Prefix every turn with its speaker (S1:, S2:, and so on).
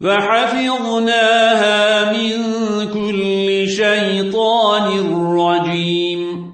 S1: وحفظناها من كل شيطان رجيم.